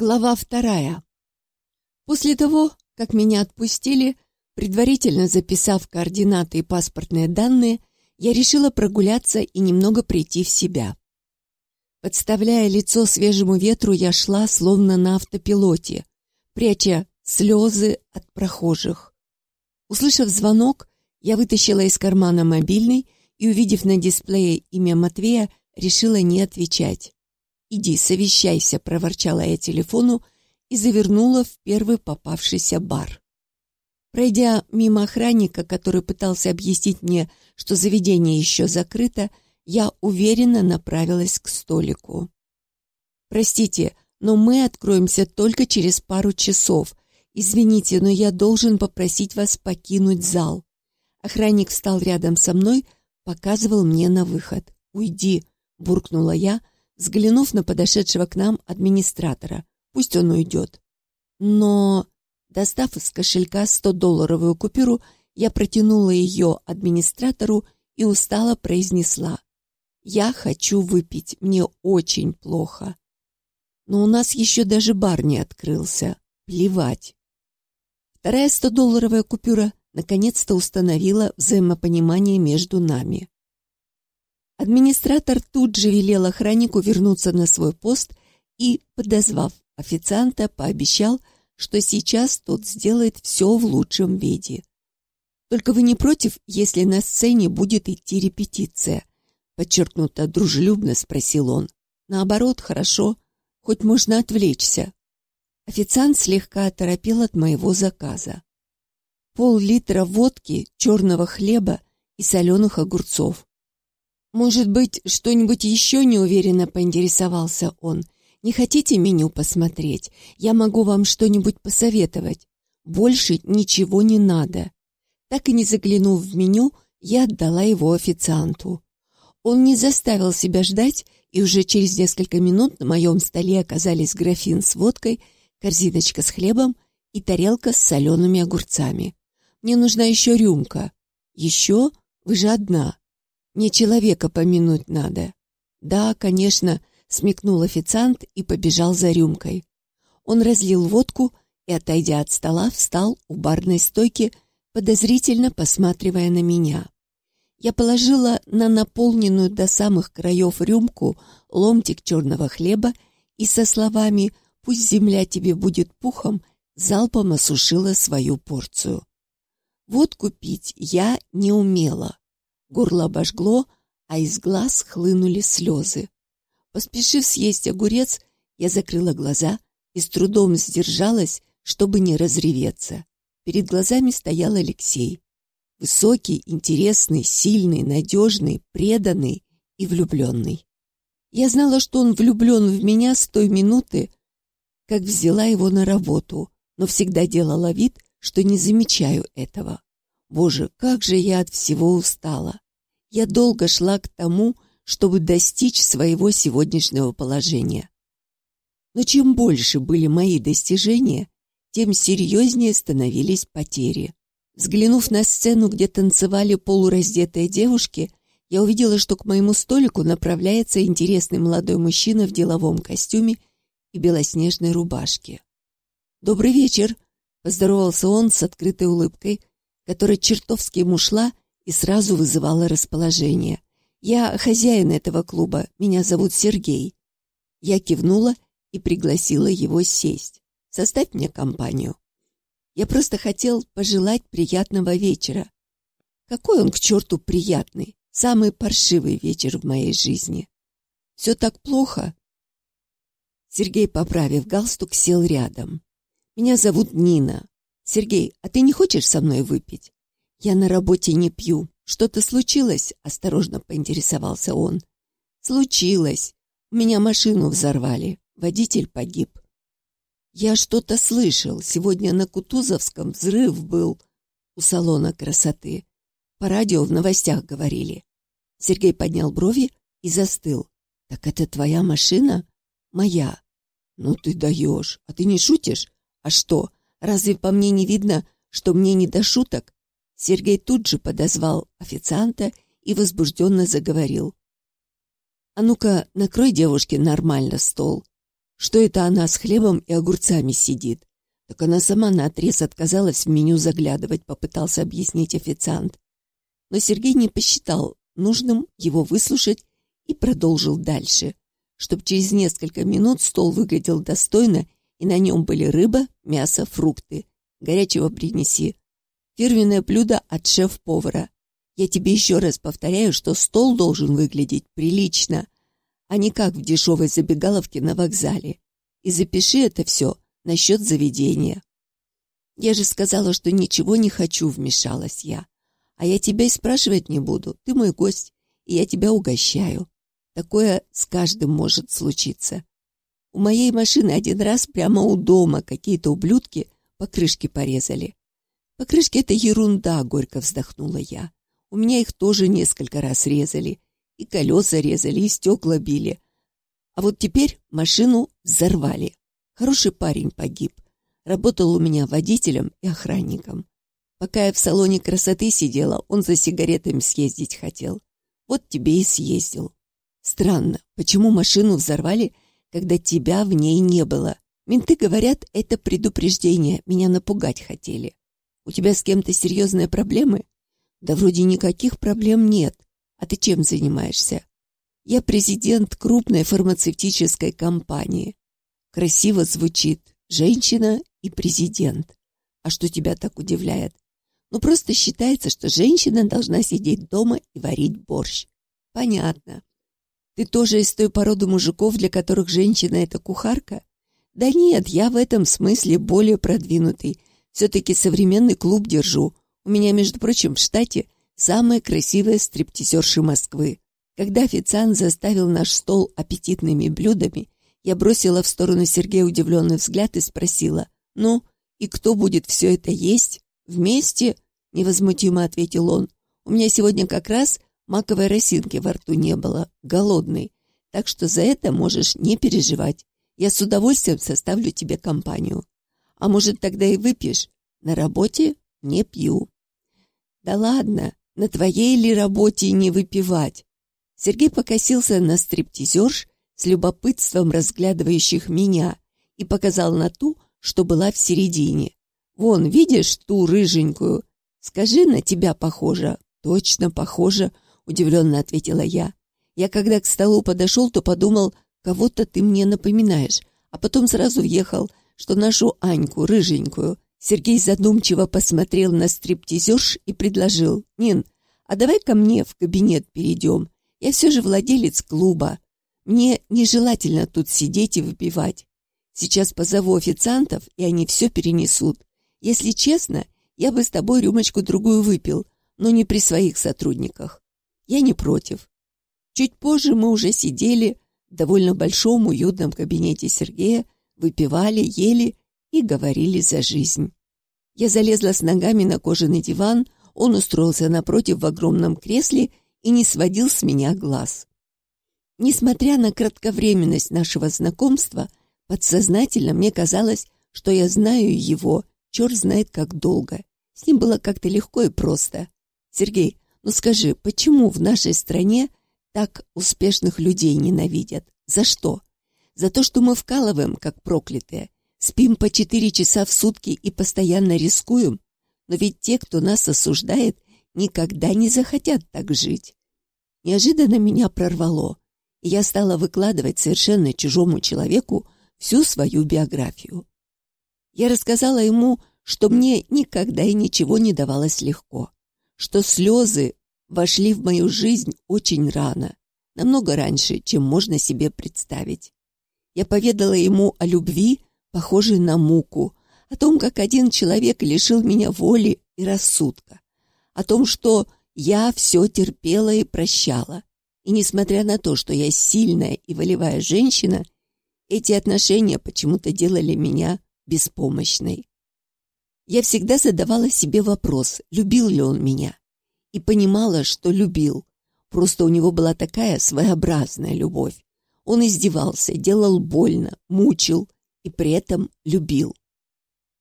Глава вторая. После того, как меня отпустили, предварительно записав координаты и паспортные данные, я решила прогуляться и немного прийти в себя. Подставляя лицо свежему ветру, я шла словно на автопилоте, пряча слезы от прохожих. Услышав звонок, я вытащила из кармана мобильный и, увидев на дисплее имя Матвея, решила не отвечать. «Иди, совещайся», — проворчала я телефону и завернула в первый попавшийся бар. Пройдя мимо охранника, который пытался объяснить мне, что заведение еще закрыто, я уверенно направилась к столику. «Простите, но мы откроемся только через пару часов. Извините, но я должен попросить вас покинуть зал». Охранник встал рядом со мной, показывал мне на выход. «Уйди», — буркнула я, — взглянув на подошедшего к нам администратора. Пусть он уйдет. Но, достав из кошелька 100-долларовую купюру, я протянула ее администратору и устало произнесла. «Я хочу выпить, мне очень плохо». Но у нас еще даже бар не открылся. Плевать. Вторая 100-долларовая купюра наконец-то установила взаимопонимание между нами. Администратор тут же велел охраннику вернуться на свой пост и, подозвав официанта, пообещал, что сейчас тот сделает все в лучшем виде. «Только вы не против, если на сцене будет идти репетиция?» Подчеркнуто дружелюбно спросил он. «Наоборот, хорошо, хоть можно отвлечься». Официант слегка оторопел от моего заказа. Пол-литра водки, черного хлеба и соленых огурцов. «Может быть, что-нибудь еще неуверенно поинтересовался он. Не хотите меню посмотреть? Я могу вам что-нибудь посоветовать. Больше ничего не надо». Так и не заглянув в меню, я отдала его официанту. Он не заставил себя ждать, и уже через несколько минут на моем столе оказались графин с водкой, корзиночка с хлебом и тарелка с солеными огурцами. «Мне нужна еще рюмка». «Еще? Вы же одна». Не человека помянуть надо. Да, конечно, смекнул официант и побежал за рюмкой. Он разлил водку и, отойдя от стола, встал у барной стойки, подозрительно посматривая на меня. Я положила на наполненную до самых краев рюмку ломтик черного хлеба и со словами «Пусть земля тебе будет пухом» залпом осушила свою порцию. Водку пить я не умела. Горло обожгло, а из глаз хлынули слезы. Поспешив съесть огурец, я закрыла глаза и с трудом сдержалась, чтобы не разреветься. Перед глазами стоял Алексей. Высокий, интересный, сильный, надежный, преданный и влюбленный. Я знала, что он влюблен в меня с той минуты, как взяла его на работу, но всегда делала вид, что не замечаю этого. Боже, как же я от всего устала. Я долго шла к тому, чтобы достичь своего сегодняшнего положения. Но чем больше были мои достижения, тем серьезнее становились потери. Взглянув на сцену, где танцевали полураздетые девушки, я увидела, что к моему столику направляется интересный молодой мужчина в деловом костюме и белоснежной рубашке. «Добрый вечер!» — поздоровался он с открытой улыбкой, которая чертовски ему шла и сразу вызывала расположение. «Я хозяин этого клуба, меня зовут Сергей». Я кивнула и пригласила его сесть. «Составь мне компанию». Я просто хотел пожелать приятного вечера. Какой он к черту приятный, самый паршивый вечер в моей жизни. Все так плохо. Сергей, поправив галстук, сел рядом. Меня зовут Нина. «Сергей, а ты не хочешь со мной выпить?» «Я на работе не пью. Что-то случилось?» — осторожно поинтересовался он. «Случилось. У меня машину взорвали. Водитель погиб». «Я что-то слышал. Сегодня на Кутузовском взрыв был у салона красоты. По радио в новостях говорили». Сергей поднял брови и застыл. «Так это твоя машина?» «Моя». «Ну ты даешь. А ты не шутишь? А что, Разве по мне не видно, что мне не до шуток?» Сергей тут же подозвал официанта и возбужденно заговорил. «А ну-ка, накрой девушке нормально стол. что это она с хлебом и огурцами сидит. Так она сама наотрез отказалась в меню заглядывать, попытался объяснить официант. Но Сергей не посчитал нужным его выслушать и продолжил дальше, чтобы через несколько минут стол выглядел достойно, и на нем были рыба, мясо, фрукты. Горячего принеси. Фирменное блюдо от шеф-повара. Я тебе еще раз повторяю, что стол должен выглядеть прилично, а не как в дешевой забегаловке на вокзале. И запиши это все насчет заведения. Я же сказала, что ничего не хочу, вмешалась я. А я тебя и спрашивать не буду. Ты мой гость, и я тебя угощаю. Такое с каждым может случиться. У моей машины один раз прямо у дома какие-то ублюдки покрышки порезали. Покрышки — это ерунда, горько вздохнула я. У меня их тоже несколько раз резали. И колеса резали, и стекла били. А вот теперь машину взорвали. Хороший парень погиб. Работал у меня водителем и охранником. Пока я в салоне красоты сидела, он за сигаретами съездить хотел. Вот тебе и съездил. Странно, почему машину взорвали, когда тебя в ней не было? Менты говорят, это предупреждение, меня напугать хотели. У тебя с кем-то серьезные проблемы? Да вроде никаких проблем нет. А ты чем занимаешься? Я президент крупной фармацевтической компании. Красиво звучит. Женщина и президент. А что тебя так удивляет? Ну, просто считается, что женщина должна сидеть дома и варить борщ. Понятно. Ты тоже из той породы мужиков, для которых женщина — это кухарка? Да нет, я в этом смысле более продвинутый. Все-таки современный клуб держу. У меня, между прочим, в штате самая красивая стриптизерша Москвы. Когда официант заставил наш стол аппетитными блюдами, я бросила в сторону Сергея удивленный взгляд и спросила, «Ну, и кто будет все это есть?» «Вместе?» — невозмутимо ответил он. «У меня сегодня как раз маковой росинки во рту не было, голодный, так что за это можешь не переживать. Я с удовольствием составлю тебе компанию. А может, тогда и выпьешь? На работе не пью». «Да ладно, на твоей ли работе не выпивать?» Сергей покосился на стриптизерш с любопытством разглядывающих меня и показал на ту, что была в середине. Вон, видишь ту рыженькую? Скажи, на тебя похожа. Точно похожа, удивленно ответила я. Я когда к столу подошел, то подумал, кого-то ты мне напоминаешь, а потом сразу въехал, что нашу Аньку, рыженькую. Сергей задумчиво посмотрел на стриптизерш и предложил, «Нин, а давай ко мне в кабинет перейдем. Я все же владелец клуба. Мне нежелательно тут сидеть и выпивать. Сейчас позову официантов, и они все перенесут. Если честно, я бы с тобой рюмочку-другую выпил, но не при своих сотрудниках. Я не против. Чуть позже мы уже сидели в довольно большом уютном кабинете Сергея, выпивали, ели и говорили за жизнь. Я залезла с ногами на кожаный диван, он устроился напротив в огромном кресле и не сводил с меня глаз. Несмотря на кратковременность нашего знакомства, подсознательно мне казалось, что я знаю его Черт знает, как долго. С ним было как-то легко и просто. Сергей, ну скажи, почему в нашей стране так успешных людей ненавидят? За что? За то, что мы вкалываем, как проклятые, спим по четыре часа в сутки и постоянно рискуем? Но ведь те, кто нас осуждает, никогда не захотят так жить. Неожиданно меня прорвало, и я стала выкладывать совершенно чужому человеку всю свою биографию. Я рассказала ему, что мне никогда и ничего не давалось легко, что слезы вошли в мою жизнь очень рано, намного раньше, чем можно себе представить. Я поведала ему о любви, похожей на муку, о том, как один человек лишил меня воли и рассудка, о том, что я все терпела и прощала. И несмотря на то, что я сильная и волевая женщина, эти отношения почему-то делали меня беспомощной. Я всегда задавала себе вопрос, любил ли он меня. И понимала, что любил. Просто у него была такая своеобразная любовь. Он издевался, делал больно, мучил и при этом любил.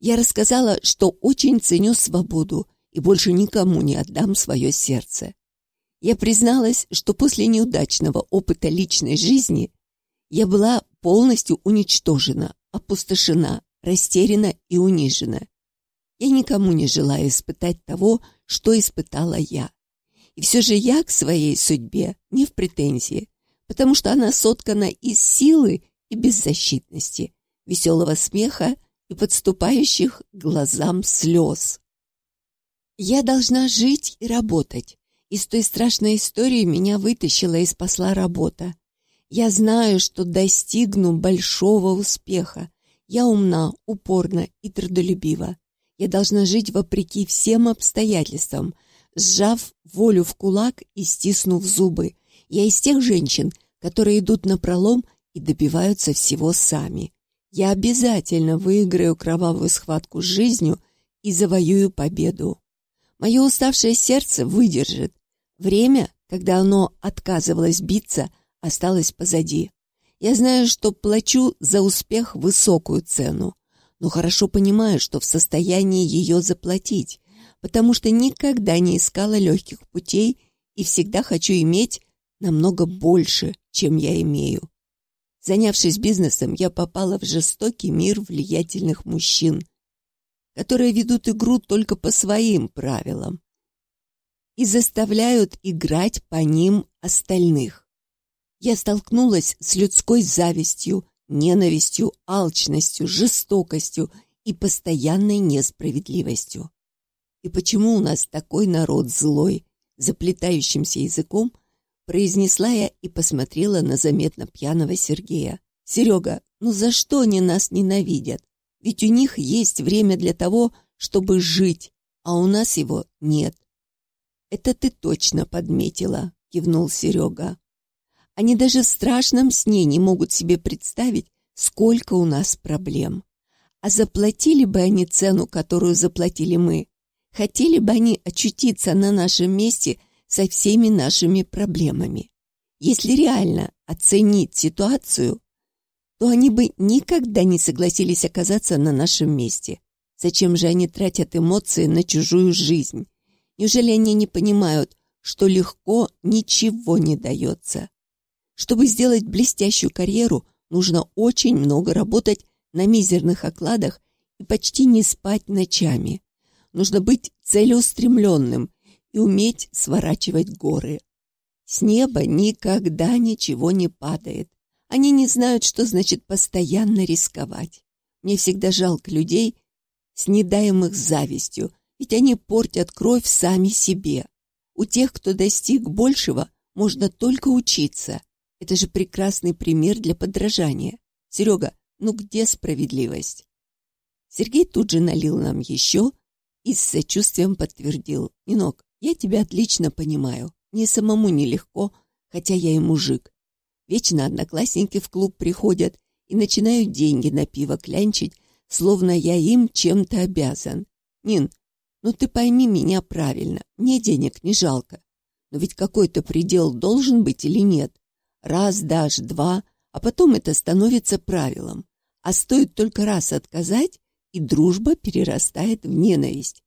Я рассказала, что очень ценю свободу и больше никому не отдам свое сердце. Я призналась, что после неудачного опыта личной жизни Я была полностью уничтожена, опустошена, растеряна и унижена. Я никому не желаю испытать того, что испытала я. И все же я к своей судьбе не в претензии, потому что она соткана из силы и беззащитности, веселого смеха и подступающих глазам слез. Я должна жить и работать. Из той страшной истории меня вытащила и спасла работа. Я знаю, что достигну большого успеха. Я умна, упорна и трудолюбива. Я должна жить вопреки всем обстоятельствам, сжав волю в кулак и стиснув зубы. Я из тех женщин, которые идут на пролом и добиваются всего сами. Я обязательно выиграю кровавую схватку с жизнью и завоюю победу. Мое уставшее сердце выдержит. Время, когда оно отказывалось биться, осталось позади. Я знаю, что плачу за успех высокую цену, но хорошо понимаю, что в состоянии ее заплатить, потому что никогда не искала легких путей и всегда хочу иметь намного больше, чем я имею. Занявшись бизнесом, я попала в жестокий мир влиятельных мужчин, которые ведут игру только по своим правилам и заставляют играть по ним остальных. Я столкнулась с людской завистью, ненавистью, алчностью, жестокостью и постоянной несправедливостью. И почему у нас такой народ злой, заплетающимся языком, произнесла я и посмотрела на заметно пьяного Сергея. «Серега, ну за что они нас ненавидят? Ведь у них есть время для того, чтобы жить, а у нас его нет». «Это ты точно подметила», — кивнул Серега. «Они даже в страшном сне не могут себе представить, сколько у нас проблем. А заплатили бы они цену, которую заплатили мы? Хотели бы они очутиться на нашем месте — со всеми нашими проблемами. Если реально оценить ситуацию, то они бы никогда не согласились оказаться на нашем месте. Зачем же они тратят эмоции на чужую жизнь? Неужели они не понимают, что легко ничего не дается? Чтобы сделать блестящую карьеру, нужно очень много работать на мизерных окладах и почти не спать ночами. Нужно быть целеустремленным и уметь сворачивать горы. С неба никогда ничего не падает. Они не знают, что значит постоянно рисковать. Мне всегда жалко людей, снедаемых завистью, ведь они портят кровь сами себе. У тех, кто достиг большего, можно только учиться. Это же прекрасный пример для подражания. Серега, ну где справедливость? Сергей тут же налил нам еще и с сочувствием подтвердил. Нинок, я тебя отлично понимаю. Мне самому нелегко, хотя я и мужик. Вечно одноклассники в клуб приходят и начинают деньги на пиво клянчить, словно я им чем-то обязан. Нин, ну ты пойми меня правильно, мне денег не жалко. Но ведь какой-то предел должен быть или нет? Раз дашь, два, а потом это становится правилом. А стоит только раз отказать, и дружба перерастает в ненависть.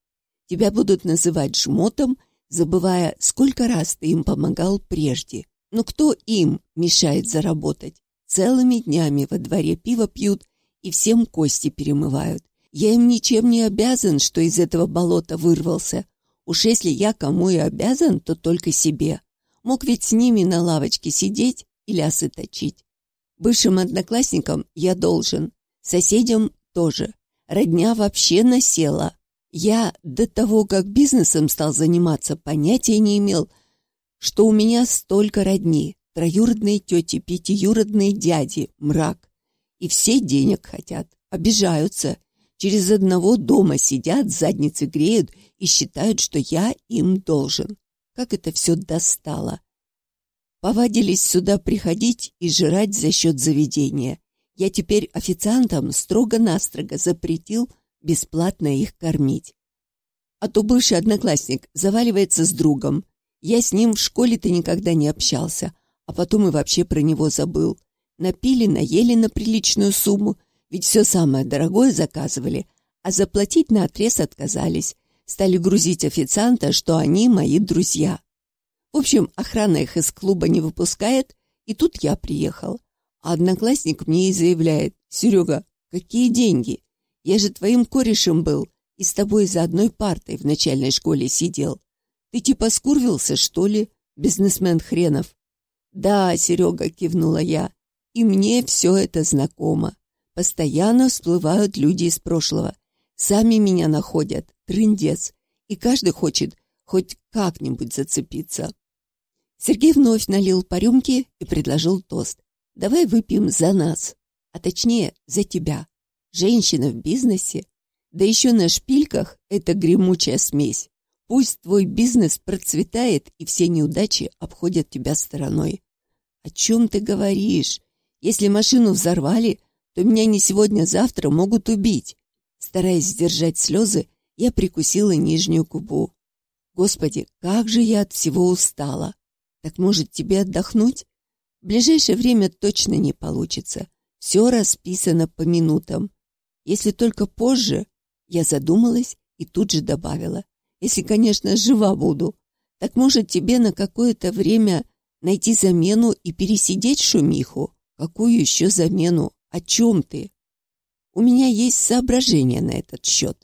Тебя будут называть жмотом, забывая, сколько раз ты им помогал прежде. Но кто им мешает заработать? Целыми днями во дворе пиво пьют и всем кости перемывают. Я им ничем не обязан, что из этого болота вырвался. Уж если я кому и обязан, то только себе. Мог ведь с ними на лавочке сидеть и лясы точить. Бывшим одноклассникам я должен, соседям тоже. Родня вообще насела. Я до того, как бизнесом стал заниматься, понятия не имел, что у меня столько родни, троюродные тети, пятиюродные дяди, мрак. И все денег хотят, обижаются. Через одного дома сидят, задницы греют и считают, что я им должен. Как это все достало. Повадились сюда приходить и жрать за счет заведения. Я теперь официантам строго-настрого запретил бесплатно их кормить. А то бывший одноклассник заваливается с другом. Я с ним в школе-то никогда не общался, а потом и вообще про него забыл. Напили, наели на приличную сумму, ведь все самое дорогое заказывали, а заплатить на отрез отказались. Стали грузить официанта, что они мои друзья. В общем, охрана их из клуба не выпускает, и тут я приехал. А одноклассник мне и заявляет, «Серега, какие деньги? Я же твоим корешем был и с тобой за одной партой в начальной школе сидел. Ты типа скурвился, что ли, бизнесмен хренов?» «Да, Серега», — кивнула я, — «и мне все это знакомо. Постоянно всплывают люди из прошлого. Сами меня находят, трындец, и каждый хочет хоть как-нибудь зацепиться». Сергей вновь налил по рюмке и предложил тост. «Давай выпьем за нас, а точнее за тебя. Женщина в бизнесе, да еще на шпильках — это гремучая смесь. Пусть твой бизнес процветает, и все неудачи обходят тебя стороной. О чем ты говоришь? Если машину взорвали, то меня не сегодня-завтра могут убить. Стараясь сдержать слезы, я прикусила нижнюю губу. Господи, как же я от всего устала. Так может тебе отдохнуть? В ближайшее время точно не получится. Все расписано по минутам. Если только позже, я задумалась и тут же добавила. Если, конечно, жива буду. Так может тебе на какое-то время найти замену и пересидеть шумиху? Какую еще замену? О чем ты? У меня есть соображения на этот счет.